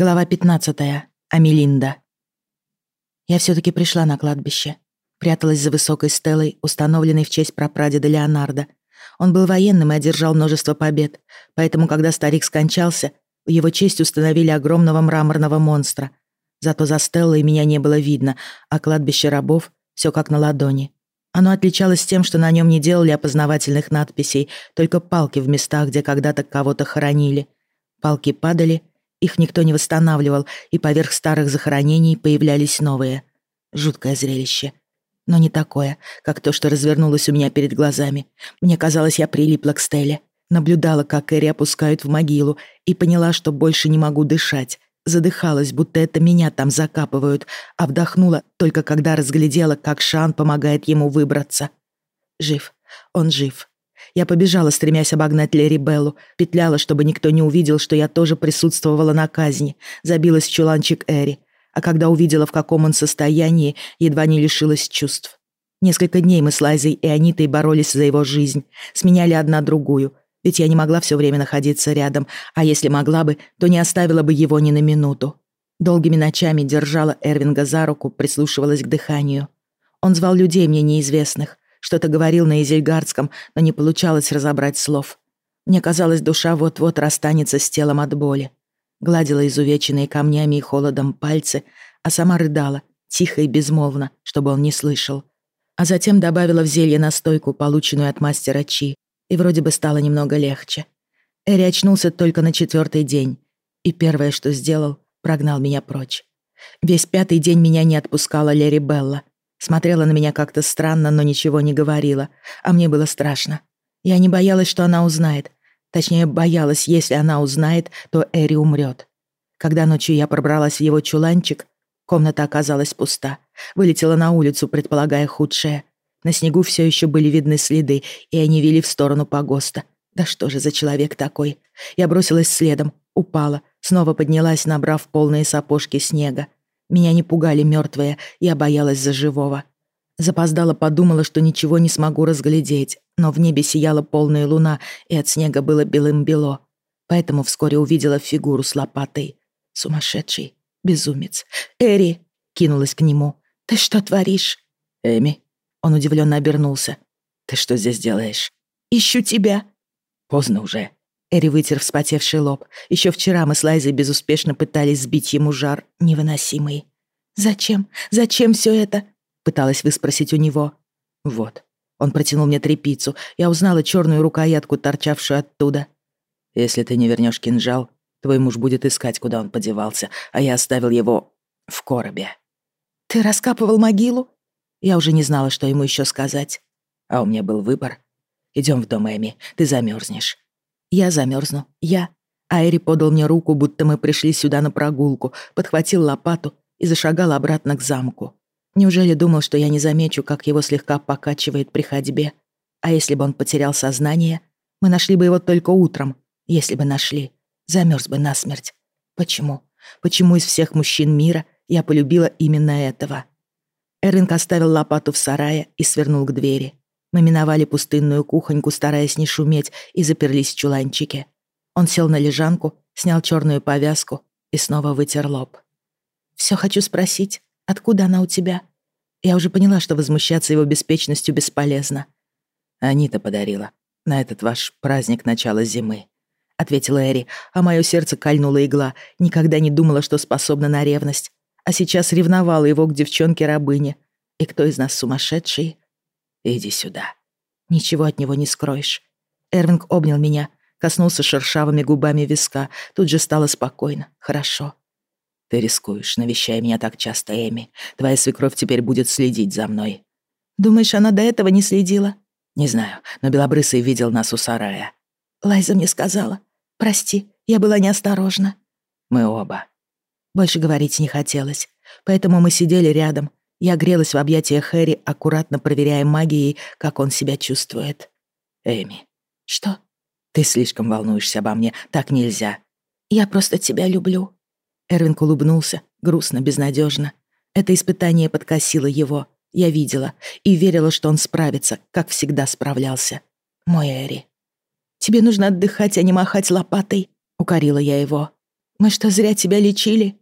Глава 15. Амелинда. Я все-таки пришла на кладбище. Пряталась за высокой стелой, установленной в честь прапрадеда Леонардо. Он был военным и одержал множество побед, поэтому, когда старик скончался, в его честь установили огромного мраморного монстра. Зато за стеллой меня не было видно, а кладбище рабов — все как на ладони. Оно отличалось тем, что на нем не делали опознавательных надписей, только палки в местах, где когда-то кого-то хоронили. Палки падали — их никто не восстанавливал, и поверх старых захоронений появлялись новые. Жуткое зрелище. Но не такое, как то, что развернулось у меня перед глазами. Мне казалось, я прилипла к Стелле. Наблюдала, как Эри опускают в могилу, и поняла, что больше не могу дышать. Задыхалась, будто это меня там закапывают, а вдохнула только когда разглядела, как Шан помогает ему выбраться. Жив. Он жив. Я побежала, стремясь обогнать Лери Беллу, петляла, чтобы никто не увидел, что я тоже присутствовала на казни, забилась в чуланчик Эри, а когда увидела, в каком он состоянии, едва не лишилась чувств. Несколько дней мы с Лайзой и Анитой боролись за его жизнь, сменяли одна другую, ведь я не могла все время находиться рядом, а если могла бы, то не оставила бы его ни на минуту. Долгими ночами держала Эрвинга за руку, прислушивалась к дыханию. Он звал людей мне неизвестных, что-то говорил на Изельгардском, но не получалось разобрать слов. Мне казалось, душа вот-вот расстанется с телом от боли. Гладила изувеченные камнями и холодом пальцы, а сама рыдала, тихо и безмолвно, чтобы он не слышал. А затем добавила в зелье настойку, полученную от мастера Чи, и вроде бы стало немного легче. Эри очнулся только на четвертый день, и первое, что сделал, прогнал меня прочь. Весь пятый день меня не отпускала Лери Белла, Смотрела на меня как-то странно, но ничего не говорила. А мне было страшно. Я не боялась, что она узнает. Точнее, боялась, если она узнает, то Эри умрет. Когда ночью я пробралась в его чуланчик, комната оказалась пуста. Вылетела на улицу, предполагая худшее. На снегу все еще были видны следы, и они вели в сторону погоста. Да что же за человек такой? Я бросилась следом, упала, снова поднялась, набрав полные сапожки снега. Меня не пугали мертвые, я боялась за живого. Запоздала подумала, что ничего не смогу разглядеть, но в небе сияла полная луна, и от снега было белым-бело. Поэтому вскоре увидела фигуру с лопатой. Сумасшедший, безумец. «Эри!» — кинулась к нему. «Ты что творишь?» «Эми?» Он удивленно обернулся. «Ты что здесь делаешь?» «Ищу тебя». «Поздно уже. Эри вытер вспотевший лоб. Еще вчера мы с Лайзой безуспешно пытались сбить ему жар невыносимый. «Зачем? Зачем все это?» Пыталась выспросить у него. «Вот». Он протянул мне трепицу. Я узнала черную рукоятку, торчавшую оттуда. «Если ты не вернешь кинжал, твой муж будет искать, куда он подевался, а я оставил его в коробе». «Ты раскапывал могилу?» Я уже не знала, что ему еще сказать. А у меня был выбор. Идем в дом Эми, ты замерзнешь. Я замерзну. Я. Айри подал мне руку, будто мы пришли сюда на прогулку, подхватил лопату и зашагал обратно к замку. Неужели думал, что я не замечу, как его слегка покачивает при ходьбе? А если бы он потерял сознание? Мы нашли бы его только утром, если бы нашли. Замерз бы насмерть. Почему? Почему из всех мужчин мира я полюбила именно этого? Эринг оставил лопату в сарае и свернул к двери. Мы миновали пустынную кухоньку, стараясь не шуметь, и заперлись в чуланчике. Он сел на лежанку, снял черную повязку и снова вытер лоб. «Все хочу спросить, откуда она у тебя?» Я уже поняла, что возмущаться его беспечностью бесполезно. «Анита подарила. На этот ваш праздник начала зимы», — ответила Эри, а мое сердце кольнула игла. Никогда не думала, что способна на ревность. А сейчас ревновала его к девчонке-рабыне. И кто из нас сумасшедший? Иди сюда. Ничего от него не скроешь. Эрвинг обнял меня, коснулся шершавыми губами виска. Тут же стало спокойно, хорошо. Ты рискуешь, навещая меня так часто, Эми. Твоя свекровь теперь будет следить за мной. Думаешь, она до этого не следила? Не знаю, но Белобрысый видел нас у сарая. Лайза мне сказала. Прости, я была неосторожна. Мы оба. Больше говорить не хотелось, поэтому мы сидели рядом, я грелась в объятиях Хэри, аккуратно проверяя магией, как он себя чувствует. «Эми». «Что?» «Ты слишком волнуешься обо мне. Так нельзя». «Я просто тебя люблю». Эрвинг улыбнулся, грустно, безнадежно. Это испытание подкосило его. Я видела и верила, что он справится, как всегда справлялся. Мой Эри. «Тебе нужно отдыхать, а не махать лопатой», — укорила я его. Мы что, зря тебя лечили?»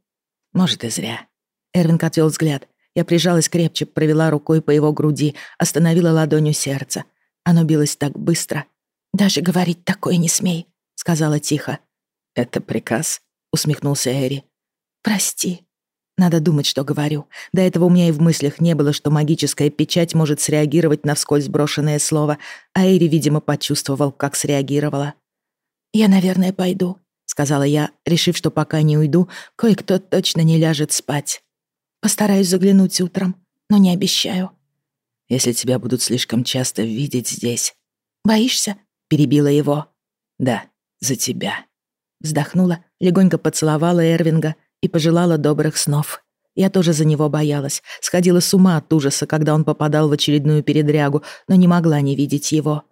«Может, и зря». Эрвинг отвел взгляд. Я прижалась крепче, провела рукой по его груди, остановила ладонью сердце. Оно билось так быстро. «Даже говорить такое не смей», — сказала тихо. «Это приказ?» — усмехнулся Эри. «Прости». Надо думать, что говорю. До этого у меня и в мыслях не было, что магическая печать может среагировать на вскользь брошенное слово, а Эри, видимо, почувствовал, как среагировала. «Я, наверное, пойду», — сказала я, решив, что пока не уйду, кое-кто точно не ляжет спать. «Постараюсь заглянуть утром, но не обещаю». «Если тебя будут слишком часто видеть здесь...» «Боишься?» — перебила его. «Да, за тебя». Вздохнула, легонько поцеловала Эрвинга и пожелала добрых снов. Я тоже за него боялась, сходила с ума от ужаса, когда он попадал в очередную передрягу, но не могла не видеть его.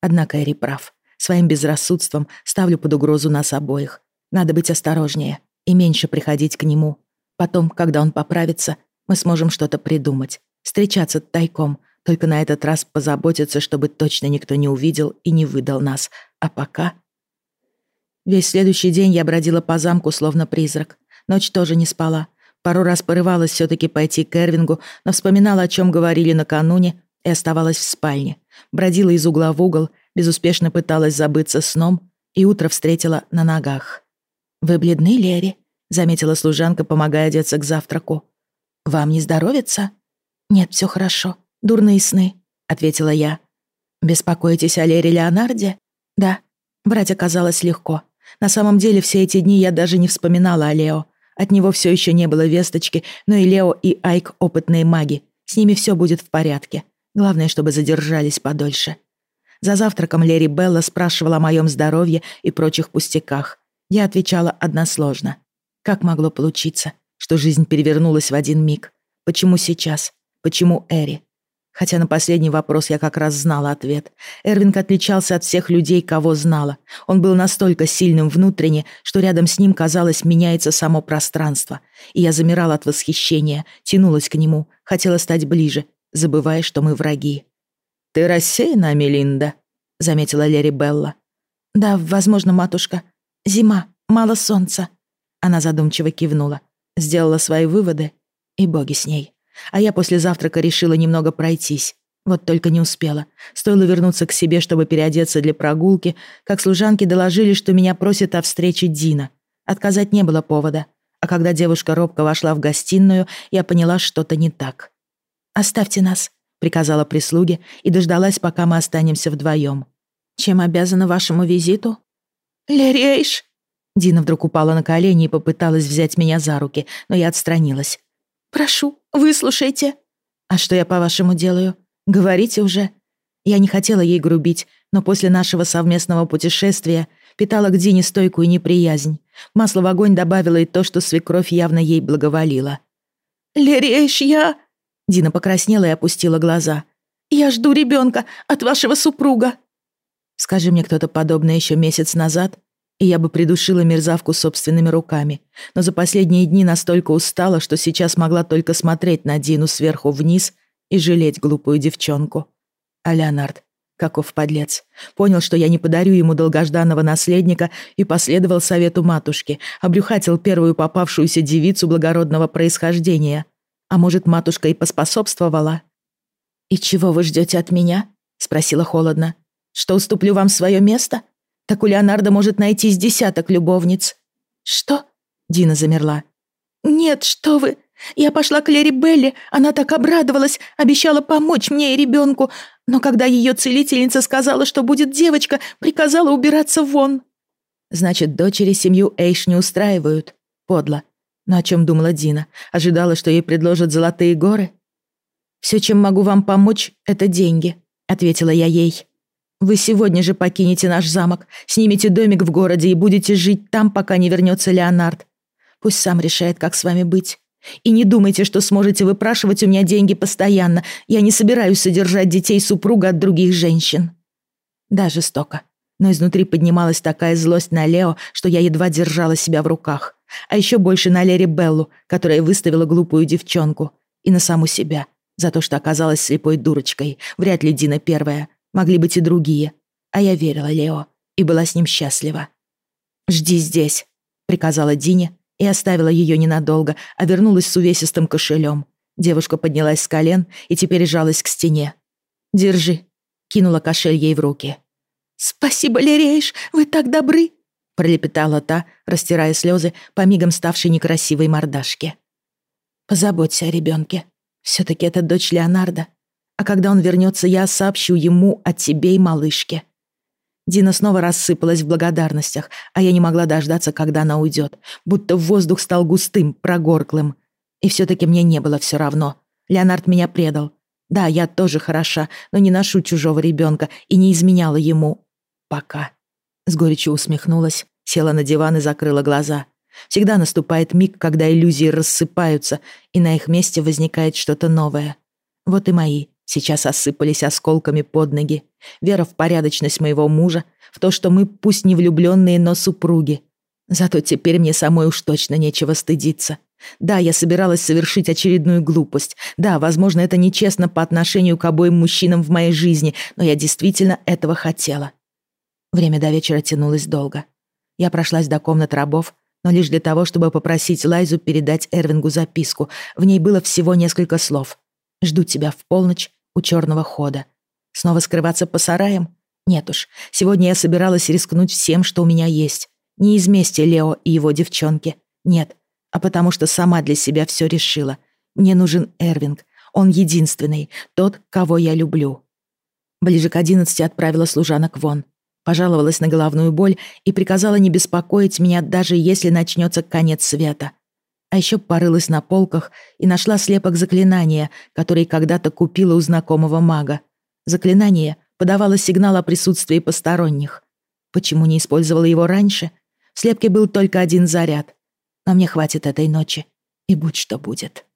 Однако Эри прав. Своим безрассудством ставлю под угрозу нас обоих. Надо быть осторожнее и меньше приходить к нему. Потом, когда он поправится, мы сможем что-то придумать. Встречаться тайком, только на этот раз позаботиться, чтобы точно никто не увидел и не выдал нас. А пока... Весь следующий день я бродила по замку, словно призрак. Ночь тоже не спала. Пару раз порывалась все таки пойти к Эрвингу, но вспоминала, о чем говорили накануне, и оставалась в спальне. Бродила из угла в угол, безуспешно пыталась забыться сном, и утро встретила на ногах. «Вы бледны, Лери?» — заметила служанка, помогая одеться к завтраку. «Вам не здоровится?» «Нет, все хорошо. Дурные сны», — ответила я. «Беспокоитесь о Лере Леонарде?» «Да». Брать оказалось легко. На самом деле все эти дни я даже не вспоминала о Лео. От него все еще не было весточки, но и Лео, и Айк — опытные маги. С ними все будет в порядке. Главное, чтобы задержались подольше. За завтраком Лери Белла спрашивала о моем здоровье и прочих пустяках. Я отвечала односложно. Как могло получиться, что жизнь перевернулась в один миг? Почему сейчас? Почему Эри? Хотя на последний вопрос я как раз знала ответ. Эрвинг отличался от всех людей, кого знала. Он был настолько сильным внутренне, что рядом с ним, казалось, меняется само пространство. И я замирала от восхищения, тянулась к нему, хотела стать ближе, забывая, что мы враги. «Ты рассеяна, Мелинда?» — заметила Лери Белла. «Да, возможно, матушка. Зима, мало солнца». Она задумчиво кивнула, сделала свои выводы, и боги с ней. А я после завтрака решила немного пройтись. Вот только не успела. Стоило вернуться к себе, чтобы переодеться для прогулки, как служанки доложили, что меня просят о встрече Дина. Отказать не было повода. А когда девушка робко вошла в гостиную, я поняла, что-то не так. «Оставьте нас», — приказала прислуге и дождалась, пока мы останемся вдвоем. «Чем обязана вашему визиту?» «Лерейш!» Дина вдруг упала на колени и попыталась взять меня за руки, но я отстранилась. «Прошу, выслушайте». «А что я, по-вашему, делаю? Говорите уже». Я не хотела ей грубить, но после нашего совместного путешествия питала к Дине стойкую неприязнь. Масло в огонь добавила и то, что свекровь явно ей благоволила. «Лереш, я...» Дина покраснела и опустила глаза. «Я жду ребенка от вашего супруга». Скажи мне кто-то подобное еще месяц назад, и я бы придушила мерзавку собственными руками. Но за последние дни настолько устала, что сейчас могла только смотреть на Дину сверху вниз и жалеть глупую девчонку. А Леонард, каков подлец, понял, что я не подарю ему долгожданного наследника и последовал совету матушки, обрюхатил первую попавшуюся девицу благородного происхождения. А может, матушка и поспособствовала? «И чего вы ждете от меня?» — спросила холодно. «Что уступлю вам свое место?» Так у Леонардо может найтись десяток любовниц». «Что?» — Дина замерла. «Нет, что вы! Я пошла к Лере Белли, она так обрадовалась, обещала помочь мне и ребенку, но когда ее целительница сказала, что будет девочка, приказала убираться вон». «Значит, дочери семью Эйш не устраивают. Подло. Но о чем думала Дина? Ожидала, что ей предложат золотые горы?» «Все, чем могу вам помочь, это деньги», — ответила я ей. Вы сегодня же покинете наш замок, снимете домик в городе и будете жить там, пока не вернется Леонард. Пусть сам решает, как с вами быть. И не думайте, что сможете выпрашивать у меня деньги постоянно. Я не собираюсь содержать детей супруга от других женщин». Да, жестоко. Но изнутри поднималась такая злость на Лео, что я едва держала себя в руках. А еще больше на Лере Беллу, которая выставила глупую девчонку. И на саму себя, за то, что оказалась слепой дурочкой. Вряд ли Дина первая. Могли быть и другие. А я верила Лео и была с ним счастлива. «Жди здесь», — приказала Дине и оставила ее ненадолго, а вернулась с увесистым кошелем. Девушка поднялась с колен и теперь жалась к стене. «Держи», — кинула кошель ей в руки. «Спасибо, Лерейш, вы так добры!» — пролепетала та, растирая слезы по мигам ставшей некрасивой мордашке. «Позаботься о ребенке. все таки это дочь Леонардо. А когда он вернется, я сообщу ему о тебе и малышке». Дина снова рассыпалась в благодарностях, а я не могла дождаться, когда она уйдет, будто воздух стал густым, прогорклым. И все таки мне не было все равно. Леонард меня предал. Да, я тоже хороша, но не ношу чужого ребенка и не изменяла ему. Пока. С горечью усмехнулась, села на диван и закрыла глаза. Всегда наступает миг, когда иллюзии рассыпаются, и на их месте возникает что-то новое. Вот и мои сейчас осыпались осколками под ноги. Вера в порядочность моего мужа, в то, что мы пусть не влюбленные, но супруги. Зато теперь мне самой уж точно нечего стыдиться. Да, я собиралась совершить очередную глупость. Да, возможно, это нечестно по отношению к обоим мужчинам в моей жизни, но я действительно этого хотела. Время до вечера тянулось долго. Я прошлась до комнат рабов, но лишь для того, чтобы попросить Лайзу передать Эрвингу записку. В ней было всего несколько слов. «Жду тебя в полночь у черного хода». Снова скрываться по сараям? Нет уж, сегодня я собиралась рискнуть всем, что у меня есть. Не из мести Лео и его девчонки. Нет, а потому что сама для себя все решила. Мне нужен Эрвинг. Он единственный, тот, кого я люблю. Ближе к одиннадцати отправила служанок вон. Пожаловалась на головную боль и приказала не беспокоить меня, даже если начнется конец света. А еще порылась на полках и нашла слепок заклинания, который когда-то купила у знакомого мага. Заклинание подавало сигнал о присутствии посторонних. Почему не использовала его раньше? В слепке был только один заряд. Но мне хватит этой ночи. И будь что будет.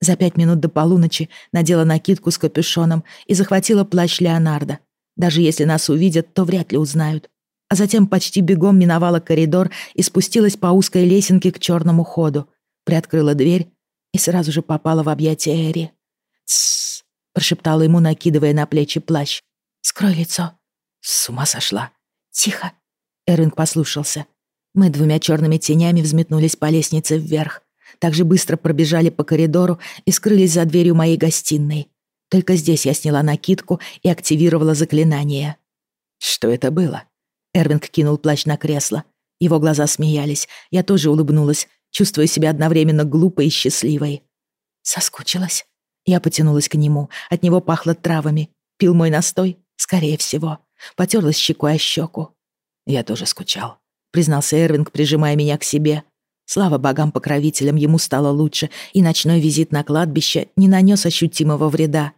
За пять минут до полуночи надела накидку с капюшоном и захватила плащ Леонардо. Даже если нас увидят, то вряд ли узнают. А затем почти бегом миновала коридор и спустилась по узкой лесенке к черному ходу. Приоткрыла дверь и сразу же попала в объятия Эри. «Тссс», — прошептала ему, накидывая на плечи плащ. «Скрой лицо». С ума сошла. «Тихо». Эрвинг послушался. Мы двумя черными тенями взметнулись по лестнице вверх. Так же быстро пробежали по коридору и скрылись за дверью моей гостиной. Только здесь я сняла накидку и активировала заклинание. «Что это было?» Эрвинг кинул плащ на кресло. Его глаза смеялись. Я тоже улыбнулась, чувствуя себя одновременно глупой и счастливой. Соскучилась. Я потянулась к нему. От него пахло травами. Пил мой настой? Скорее всего. Потерлась щекой о щеку. Я тоже скучал. Признался Эрвинг, прижимая меня к себе. Слава богам-покровителям, ему стало лучше, и ночной визит на кладбище не нанес ощутимого вреда.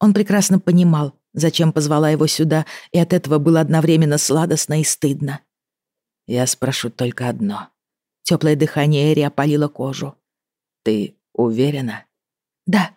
Он прекрасно понимал, зачем позвала его сюда, и от этого было одновременно сладостно и стыдно. «Я спрошу только одно». Теплое дыхание Эри опалило кожу. «Ты уверена?» «Да».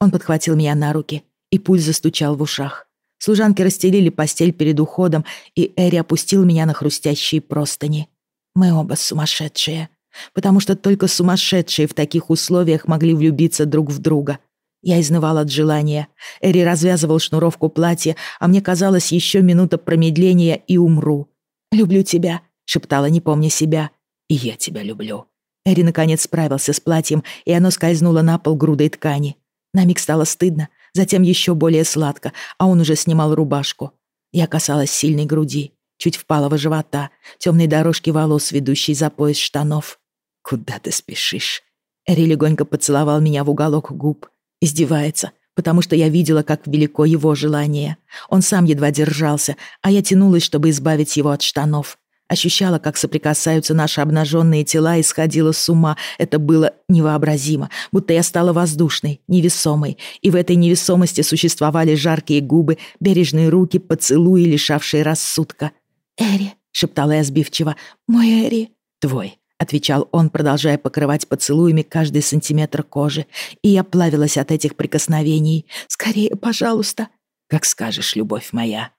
Он подхватил меня на руки, и пульс застучал в ушах. Служанки расстелили постель перед уходом, и Эри опустил меня на хрустящие простыни. Мы оба сумасшедшие. Потому что только сумасшедшие в таких условиях могли влюбиться друг в друга. Я изнывал от желания. Эри развязывал шнуровку платья, а мне казалось, еще минута промедления и умру. «Люблю тебя», — шептала, не помня себя. «И я тебя люблю». Эри наконец справился с платьем, и оно скользнуло на пол грудой ткани. На миг стало стыдно, затем еще более сладко, а он уже снимал рубашку. Я касалась сильной груди, чуть впалого живота, темной дорожки волос, ведущей за пояс штанов. «Куда ты спешишь?» Эри легонько поцеловал меня в уголок губ. Издевается, потому что я видела, как велико его желание. Он сам едва держался, а я тянулась, чтобы избавить его от штанов. Ощущала, как соприкасаются наши обнаженные тела и сходила с ума. Это было невообразимо, будто я стала воздушной, невесомой, и в этой невесомости существовали жаркие губы, бережные руки, поцелуи, лишавшие рассудка. «Эри», — шептала я сбивчиво, — «мой Эри». «Твой», — отвечал он, продолжая покрывать поцелуями каждый сантиметр кожи. И я плавилась от этих прикосновений. «Скорее, пожалуйста». «Как скажешь, любовь моя».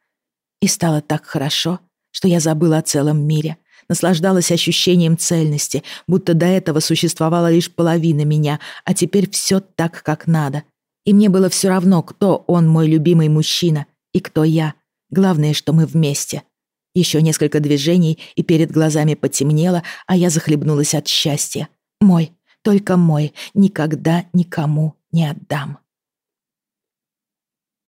И стало так хорошо, что я забыла о целом мире, наслаждалась ощущением цельности, будто до этого существовала лишь половина меня, а теперь все так, как надо. И мне было все равно, кто он, мой любимый мужчина, и кто я. Главное, что мы вместе. Еще несколько движений, и перед глазами потемнело, а я захлебнулась от счастья. Мой, только мой, никогда никому не отдам.